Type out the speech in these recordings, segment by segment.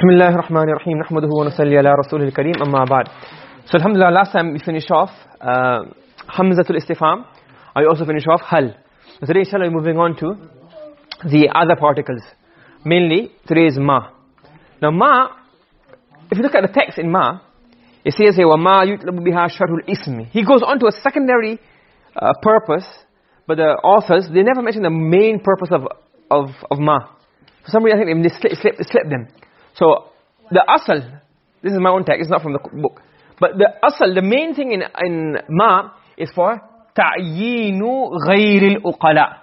Bismillah ar-Rahman ar-Rahim. Nahmaduhu wa nusalli ala al-Kareem. Amma ba'd. So alhamdulillah, last time we finished off uh, Hamzatul Istifham. I also finished off Hal. So today inshallah we're moving on to the other particles. Mainly, today is Ma. Now Ma, if you look at the text in Ma, it says here, وَمَا يُطْلَبُ بِهَا شَرُ الْإِسْمِ He goes on to a secondary uh, purpose, but the authors, they never mention the main purpose of, of, of Ma. For some reason I think they slipped slip, slip them so the asal, this is my own text, it's not from the book. But the asal, the main thing in, in ma is for ta'yinu ghayril uqala.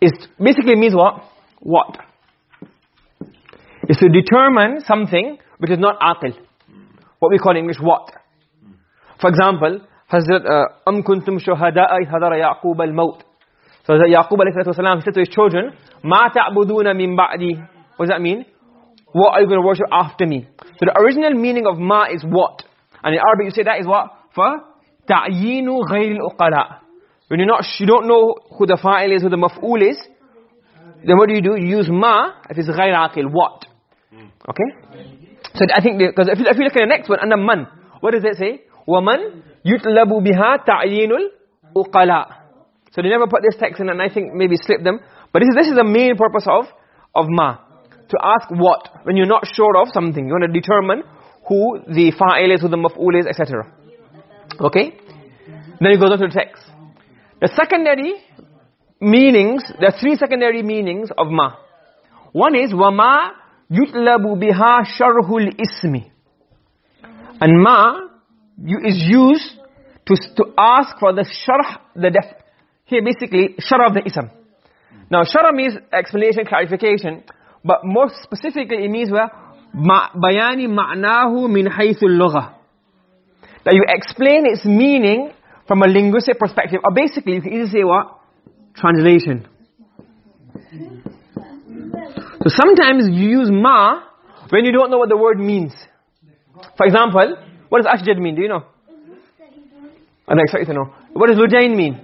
It basically means what? What? Is to determine something which is not aqil. What we call in English what? For example, Hazrat uh, Am kuntum shuhada'a hadara Yaqub al-maut. So Hazrat Yaqub alayhi salam said to his children, "Ma ta'buduna min ba'di." What does that mean? What are you going to worship after me? So the original meaning of ma is what? And in Arabic you say that is what? For ta'yinu ghayr al-uqala. When you're not, you don't know who the fa'il is, who the maf'ul is, then what do you do? You use ma if it's ghayr aqil. What? Okay? So I think, because if, if you look at the next one, under man, what does it say? وَمَنْ يُطْلَبُ بِهَا تَعْيِينُ الْأُقَلَى So they never put this text in and I think maybe slip them. But this is, this is the main purpose of, of ma to ask what. When you're not sure of something you want to determine who the fa'il is who the maf'ul is etc okay? Then it goes on to the text. The secondary meanings there are three secondary meanings of ma. One is wa ma yutlabu biha sharhul ismi. And ma is used to to ask for the sharh the def here basically sharh of the ism. Now sharh means explanation clarification but more specifically it means bayani ma'nahu min haythu al that you explain its meaning from a linguistic perspective. Or basically you can easily say what? Translation. So sometimes you use ma when you don't know what the word means. For example what does ashjad mean? Do you know? I'm excited to know. What does lujain mean?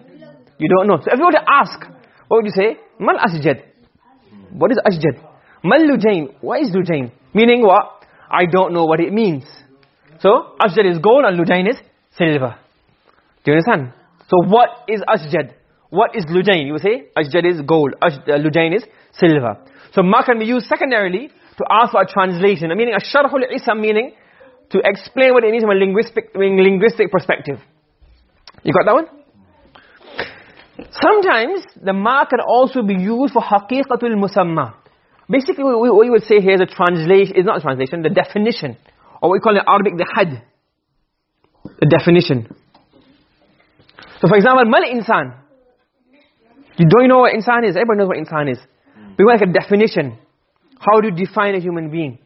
You don't know. So if you were to ask what would you say? Mal asjad. What is ashjad Mal lujain. What is lujain? Meaning what? I don't know what it means. So, ashjad is gold and lujain is silver. Do you understand? So, what is ashjad? What is lujain? You say, ashjad is gold, Ash, uh, lujain is silver. So, ma can be used secondarily to ask for a translation. Meaning, a sharhul isam meaning to explain what it means from a linguistic, linguistic perspective. You got that one? Sometimes, the ma can also be used for haqiqatul musamma. Basically, what we would say here is a translation, is not a translation, the definition. Or what we call in Arabic, the had. The definition. So for example, mal insan. You don't know what insan is. Everybody knows what insan is. We want like a definition. How do you define a human being?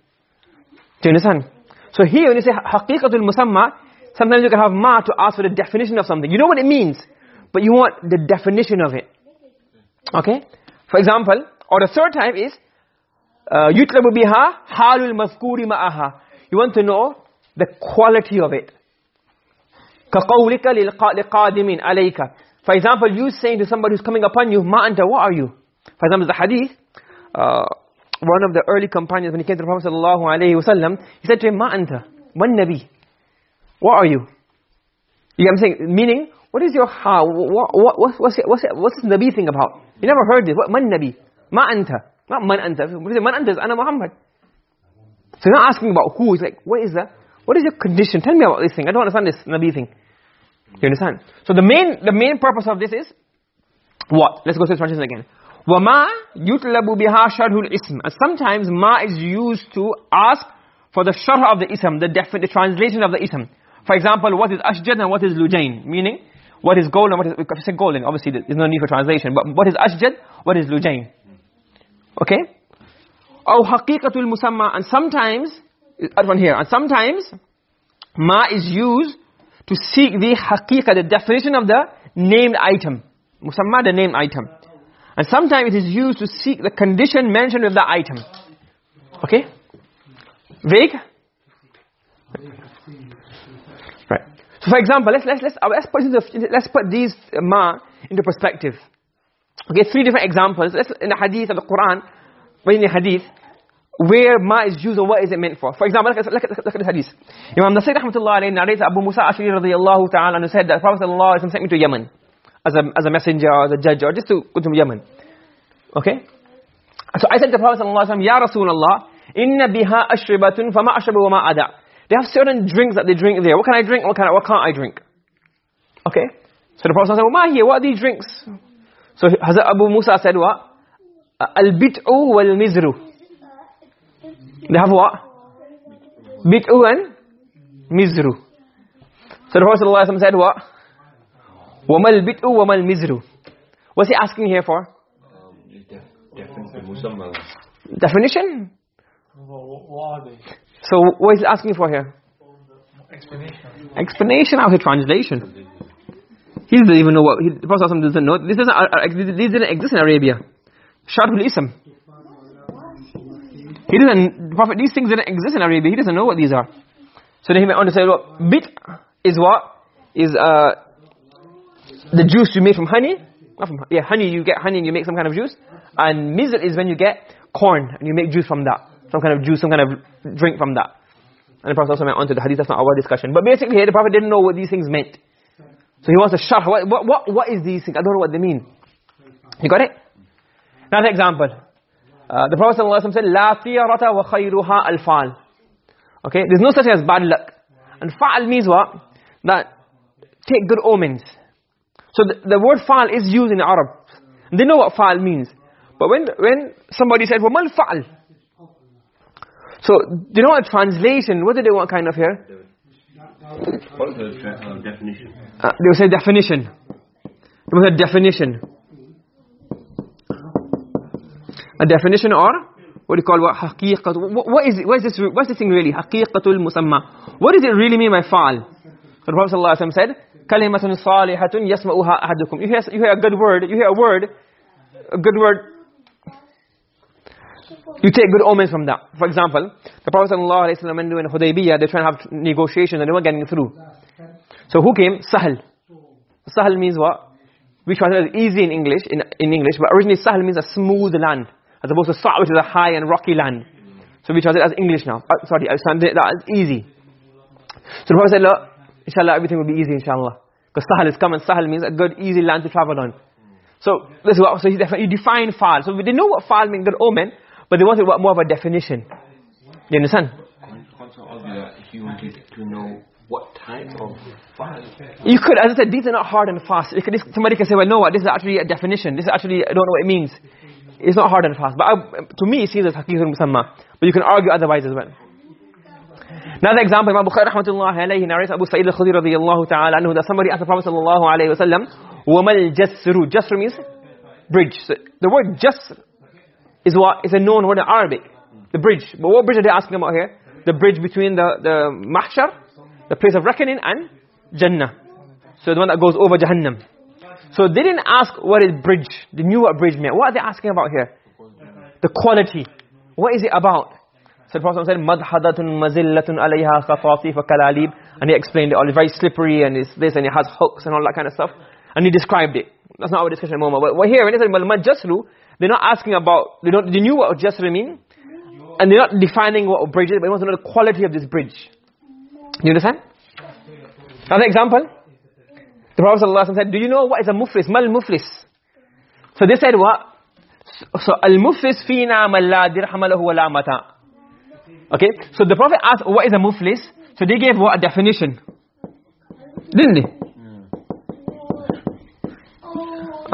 Do you understand? So here when you say haqiqatul musamma, sometimes you can have ma to ask for the definition of something. You know what it means, but you want the definition of it. Okay? For example, or the third type is يُطْلَبُ بِهَا حَالُ الْمَذْكُورِ مَعَهَا You want to know the quality of it. كَقَوْلِكَ لِقَادِمٍ عَلَيْكَ For example, you saying to somebody who's coming upon you, مَا أَنْتَ What are you? For example, the hadith, uh, one of the early companions, when he came to the Prophet sallallahu alayhi wasallam, he said to him, مَا أَنْتَ Man Nabi. What are you? You know what I'm saying? Meaning, what is your how? What, what, what's, what's, what's, what's this Nabi thing about? You never heard this. What, man Nabi? Ma anta. Not man anta. Man anta is ana Muhammad. So you're not asking about who. It's like, what is that? What is your condition? Tell me about this thing. I don't understand this Nabi thing. You understand? So the main, the main purpose of this is, what? Let's go to the translation again. وَمَا يُطْلَبُ بِهَا شَرْهُ الْإِسْمِ And sometimes ma is used to ask for the sharh of the ism, the, the translation of the ism. For example, what is ashjad and what is lujain? Meaning, what is gold and what is, if you say golden, obviously there's no need for translation. But what is ashjad, what is lujain? Okay? Or haqiqatul musamma. And sometimes, that one here, and sometimes, ma is used to seek the haqiqa, the definition of the named item. Musamma, the named item. And sometimes it is used to seek the condition mentioned with the item. Okay? Vague? Right. So for example, let's let's let's let's put let's put these uh, ma into perspective. Okay, three different examples. In the hadith of the Quran, in the hadith, where ma is used or what is it meant for. For example, look at, look at, look at the hadith. Imam Nasa'i rahmatullah alayhi narrates Abu Musa Ashari radiyallahu ta'ala and said that Prophet sallallahu alayhi wa sent me to Yemen as a, as a messenger or as a judge or just to go to Yemen. Okay? So I said to the Prophet sallallahu alayhi wa sallam, Ya Rasulullah, inna biha ashribatun fama ashrabu wa ma ada. They have certain drinks that they drink there. What can I drink? What, can I, what can't I drink? Okay? So the Prophet said, well, ma here, what are these drinks? So Hazrat Abu Musa said what? Al-bit'u wal-mizru. They have what? Bid'u and mizru. So the Prophet ﷺ said what? وَمَا الْبِدْءُ وَمَا الْمِزْرُ What's he asking here for? Definition? So what is he asking for here? Explanation. Explanation of the translation. He doesn't even know what, he, the Prophet doesn't know. This doesn't, uh, uh, this didn't exist in Arabia. Sharhul Ism. He doesn't, the Prophet, these things didn't exist in Arabia. He doesn't know what these are. So then he went on to say, look, bit is what? Is uh, the juice you make from honey. Not from, yeah, honey, you get honey and you make some kind of juice. And mizr is when you get corn and you make juice from that. Some kind of juice, some kind of drink from that. And the Prophet also went on to the hadith, that's not our discussion. But basically here, the Prophet didn't know what these things meant. So he wants to sharh, what, what, what, what is these things? I don't know what they mean. You got it? Another example. Uh, the Prophet ﷺ said, "La tiyarata wa khayruha al-fa'al." Okay, there's no such thing as bad luck. And fa'al means what? That take good omens. So the, the word fa'al is used in Arab. They know what fa'al means. But when when somebody said, "Wa mal fa'al?" So, do you know what translation, what do they want kind of here? What is the uh, definition? Uh, they will say definition. They will say definition. A definition or what do you call what haqiqat what, what is what is this what's this thing really? Haqiqatul musamma. What does it really mean by fa'al? The prophet sallallahu alaihi wasallam said kalimatun salihatun yasma'uha ahadukum. You you hear a good word you hear a word a good word you take good omens from that for example the prophet sallallahu alaihi wasallam in hudaybiyah they try to have negotiations and they weren't getting through so who came sahl sahl means what we translate as easy in english in in english but originally sahl means a smooth land as opposed to Sa' which is a high and rocky land. So we translate as English now. Uh, sorry, I translate that as easy. So the Prophet said, look, inshallah everything will be easy inshallah. Because Sahal is coming. Sahal means a good easy land to travel on. So this is what, so he, defined Fa'al. So they know what Fa'al means, good omen, but they wanted more of a definition. You understand? Also, if you wanted to know what type of fa'al. You could, as I said, these are not hard and fast. Could, somebody can say, well, no, this is actually a definition. This is actually, I don't know what it means. It's not hard and fast. But I, to me, it seems as haqiqatul musamma. But you can argue otherwise as well. Another example, Imam Bukhari rahmatullahi alayhi narrates Abu Sa'id al-Khudri radiyallahu ta'ala anhu that somebody asked the Prophet sallallahu alayhi wa sallam, وَمَا الْجَسْرُ Jasr means bridge. So the word jasr is what is a known word in Arabic. The bridge. But what bridge are they asking about here? The bridge between the, the mahshar, the place of reckoning, and Jannah. So the one that goes over Jahannam. So they didn't ask what is bridge. They knew what bridge meant. What are they asking about here? The quality. What is it about? So the Prophet said, مَدْحَدَةٌ مَزِلَّةٌ عَلَيْهَا خَطَاطِيفَ كَلَالِيبٌ And he explained it all. It's very slippery and it's this and it has hooks and all that kind of stuff. And he described it. That's not our discussion at the moment. But we're here, when they said, well, they're not asking about, they, don't, they knew what jasru mean. And they're not defining what a bridge is, but they want to know the quality of this bridge. You understand? Another example. The Prophet ﷺ said, do you know what is a muflis? Mal muflis. So they said what? So al-muflis fina man la dirham lahu wa la mata. Okay? So the Prophet asked, what is a muflis? So they gave what a definition. Didn't they?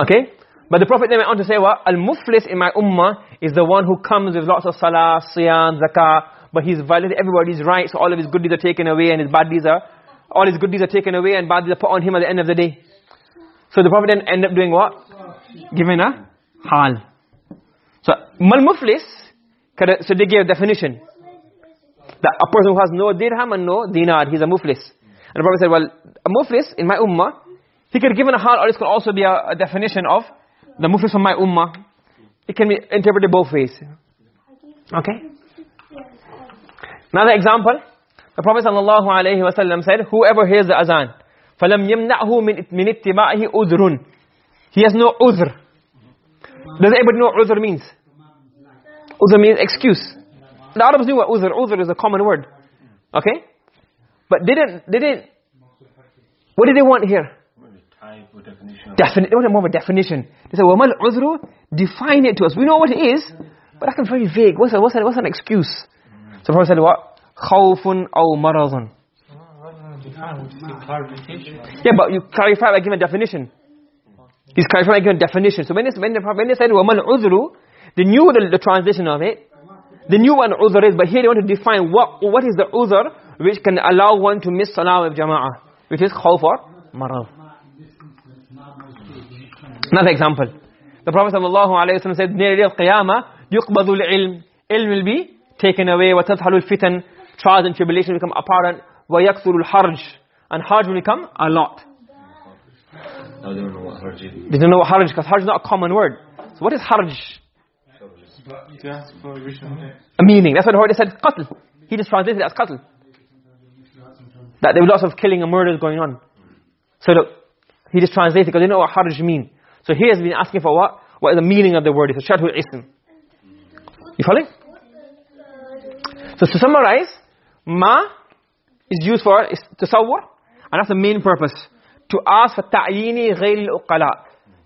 Okay? But the Prophet then went on to say what? Al-muflis in my ummah is the one who comes with lots of salah, siyam, zakah, but he's violated everybody's rights, so all of his good deeds are taken away and his bad deeds are all his good deeds are taken away and bad deeds are put on him at the end of the day. So the Prophet then ended up doing what? Giving a hal. So, mal muflis, so they gave a definition. That a person who has no dirham and no dinar, he's a muflis. And the Prophet said, well, a muflis in my ummah, he could give a hal or this could also be a, a definition of the muflis from my ummah. It can be interpreted both ways. Okay? Another example. The Prophet sallallahu alaihi wasallam said, whoever hears the azan, فَلَمْ يَمْنَعْهُ مِنْ اتِّبَاعِهِ udrun. He has no udhr. Does anybody know what udhr means? Udhr means excuse. the Arabs knew what uzr uzr is a common word okay but they didn't they didn't what did they want here type or Definition of Defini they wanted more of a definition. They said wamal uzru define it to us. We know what it is but that's very vague. What's a, what's, a, what's an excuse? Mm-hmm. So the prophet said what? Khawfun aw maradun yeah but you clarify by giving a definition. He's clarifying by giving a definition. So when, it's, when, the, when they said wamal uzru they knew the, the translation of it. They knew what an uzr is but here they want to define what what is the uzr which can allow one to miss salah with jama'ah which is khawf or marad another example. The prophet sallallahu alaihi wasallam said near the qiyamah yuqbadu al-ilm. Ilm will be taken away wa tadhalu al-fitan trials and tribulations become apparent wa yakthuru al-harj and harj will become a lot. Now they don't know what harj is. They don't know what harj because harj is not a common word. So what is harj? A meaning. That's what the Prophet said qatl. He just translated it as qatl. That there were lots of killing and murders going on. So look he just translated because they know what harj mean. So he has been asking for what? What is the meaning of the word? It's a ism you following so to summarize ma is used for tasawwur and that's the main purpose. To ask for ta'yini ghayr al-uqala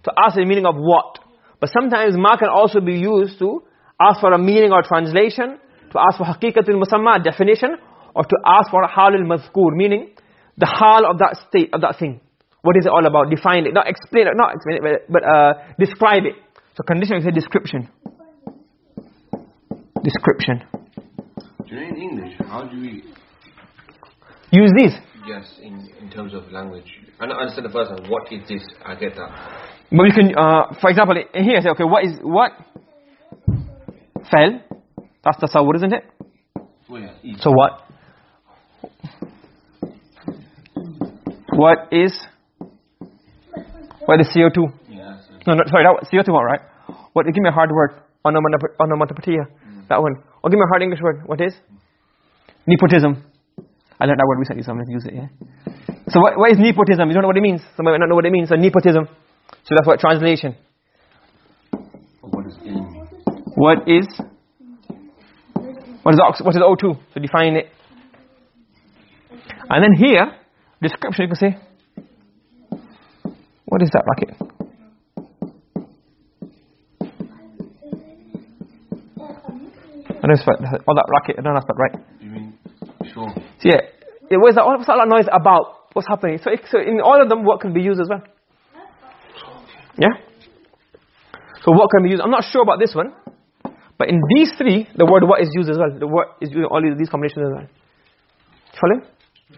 to ask the meaning of what? But sometimes ma can also be used to ask for a meaning or translation to ask for haqiqatul musamma definition or to ask for hal al-mazkur meaning the hal of that state of that thing what is it all about? Define it. Not explain it not explain it but, uh, describe it. So condition is a description. Description. Do you know in english how do we use these. Yes in in terms of language. I understand the first one. What is this? I get that. But you can uh, for example here say okay what is what? Fell. That's the tasawwur isn't it? Well yeah. So what? What is what is CO2 yeah so no, no sorry that was CO2 all right? What give me a hard word onomatopoeia onomatopoeia that one. Or give me a hard english word what is? Nepotism. I learned that word recently so i'm going to use it yeah. So what, what is nepotism? You don't know what it means. Somebody might not know what it means so nepotism. So that's what translation. What is ilm what is? What is ox what is O2 so define it. And then here description you can say what is that racket I don't spell oh that racket I don't know spell right. You mean sure. So yeah. It was that? What's all that noise about? What's happening? So, it, so in all of them what can be used as well? Yeah? So what can be used? I'm not sure about this one. But in these three the word what is used as well. The word is used in all these combinations as well. Follow